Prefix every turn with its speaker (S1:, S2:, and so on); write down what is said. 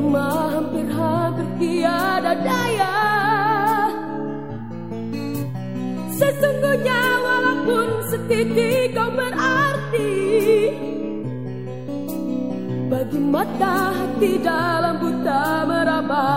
S1: lemah hampir-hampir tiada daya. Sesungguhnya walaupun setitik kau berarti Bagi mata hati dalam buta meraba.